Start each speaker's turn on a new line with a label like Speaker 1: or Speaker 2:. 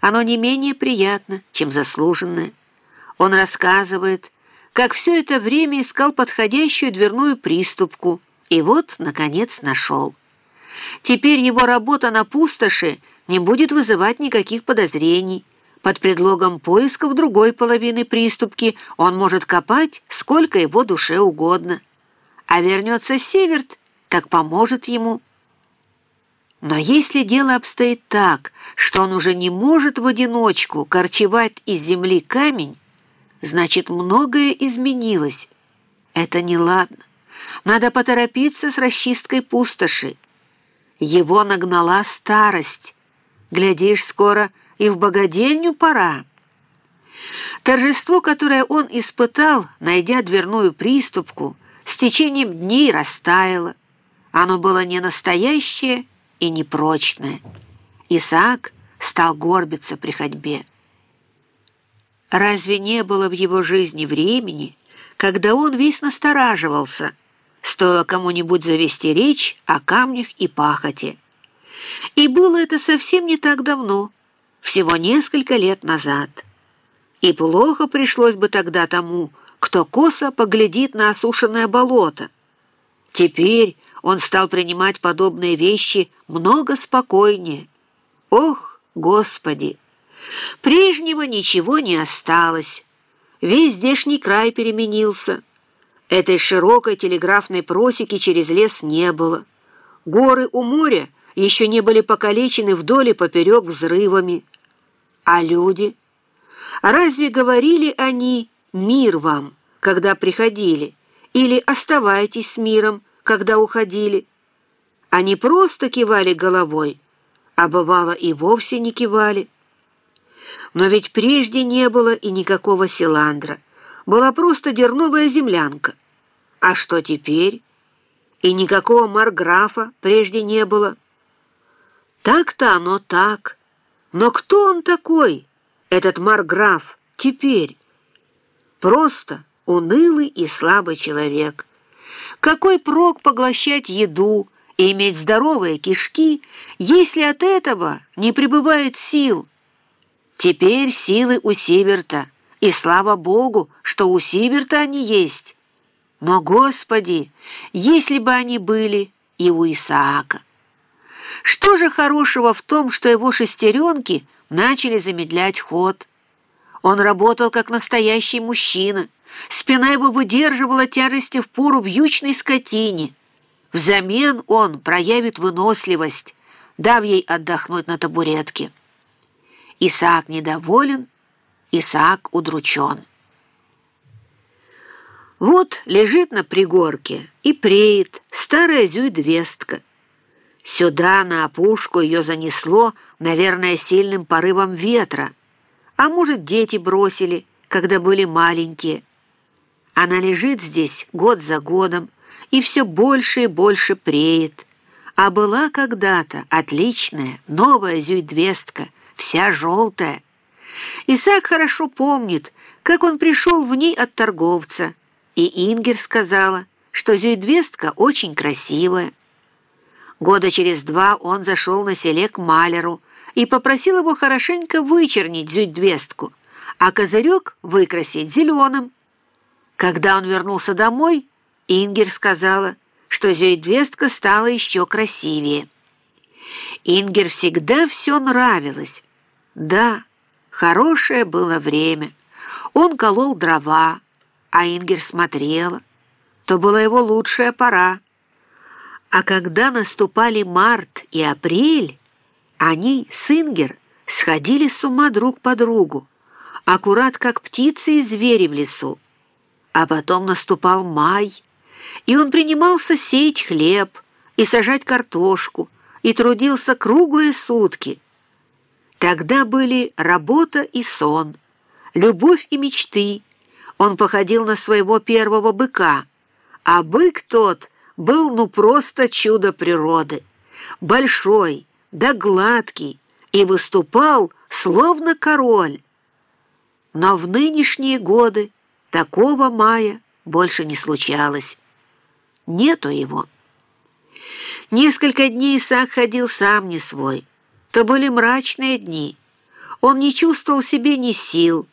Speaker 1: Оно не менее приятно, чем заслуженное. Он рассказывает, как все это время искал подходящую дверную приступку, и вот, наконец, нашел. Теперь его работа на пустоши не будет вызывать никаких подозрений. Под предлогом поисков другой половины приступки он может копать сколько его душе угодно. А вернется Северт, так поможет ему. Но если дело обстоит так, что он уже не может в одиночку корчевать из земли камень, значит, многое изменилось. Это неладно. Надо поторопиться с расчисткой пустоши. Его нагнала старость. Глядишь, скоро и в богадельню пора. Торжество, которое он испытал, найдя дверную приступку, с течением дней растаяло. Оно было не настоящее и непрочное. Исаак стал горбиться при ходьбе. Разве не было в его жизни времени, когда он весь настораживался, стоило кому-нибудь завести речь о камнях и пахоте? И было это совсем не так давно, всего несколько лет назад. И плохо пришлось бы тогда тому, кто косо поглядит на осушенное болото. Теперь он стал принимать подобные вещи много спокойнее. Ох, Господи! Прежнего ничего не осталось. Весь здешний край переменился. Этой широкой телеграфной просеки через лес не было. Горы у моря еще не были покалечены вдоль и поперек взрывами. А люди? Разве говорили они «мир вам», когда приходили, или «оставайтесь с миром», когда уходили? Они просто кивали головой, а бывало и вовсе не кивали. Но ведь прежде не было и никакого селандра. Была просто дерновая землянка. А что теперь? И никакого марграфа прежде не было. Так-то оно так. Но кто он такой, этот марграф, теперь? Просто унылый и слабый человек. Какой прок поглощать еду и иметь здоровые кишки, если от этого не прибывает сил? Теперь силы у Сиверта, и слава Богу, что у Сиверта они есть. Но, Господи, если бы они были и у Исаака. Что же хорошего в том, что его шестеренки начали замедлять ход? Он работал как настоящий мужчина. Спина его выдерживала тяжести в пору вьючной скотине. Взамен он проявит выносливость, дав ей отдохнуть на табуретке. Исаак недоволен, Исаак удручен. Вот лежит на пригорке и преет старая зюйдвестка. Сюда, на опушку, ее занесло, наверное, сильным порывом ветра. А может, дети бросили, когда были маленькие. Она лежит здесь год за годом и все больше и больше преет. А была когда-то отличная новая зюйдвестка — вся желтая. Исаак хорошо помнит, как он пришел в ней от торговца, и Ингер сказала, что зюйдвестка очень красивая. Года через два он зашел на селе к маляру и попросил его хорошенько вычернить зюйдвестку, а козырек выкрасить зеленым. Когда он вернулся домой, Ингер сказала, что зюйдвестка стала еще красивее. Ингер всегда все нравилось, да, хорошее было время. Он колол дрова, а Ингер смотрела. То была его лучшая пора. А когда наступали март и апрель, они с Ингер сходили с ума друг по другу, аккурат как птицы и звери в лесу. А потом наступал май, и он принимался сеять хлеб и сажать картошку, и трудился круглые сутки — Тогда были работа и сон, любовь и мечты. Он походил на своего первого быка, а бык тот был ну просто чудо природы. Большой, да гладкий, и выступал словно король. Но в нынешние годы такого мая больше не случалось. Нету его. Несколько дней Исаак ходил сам не свой. То были мрачные дни. Он не чувствовал себе ни сил,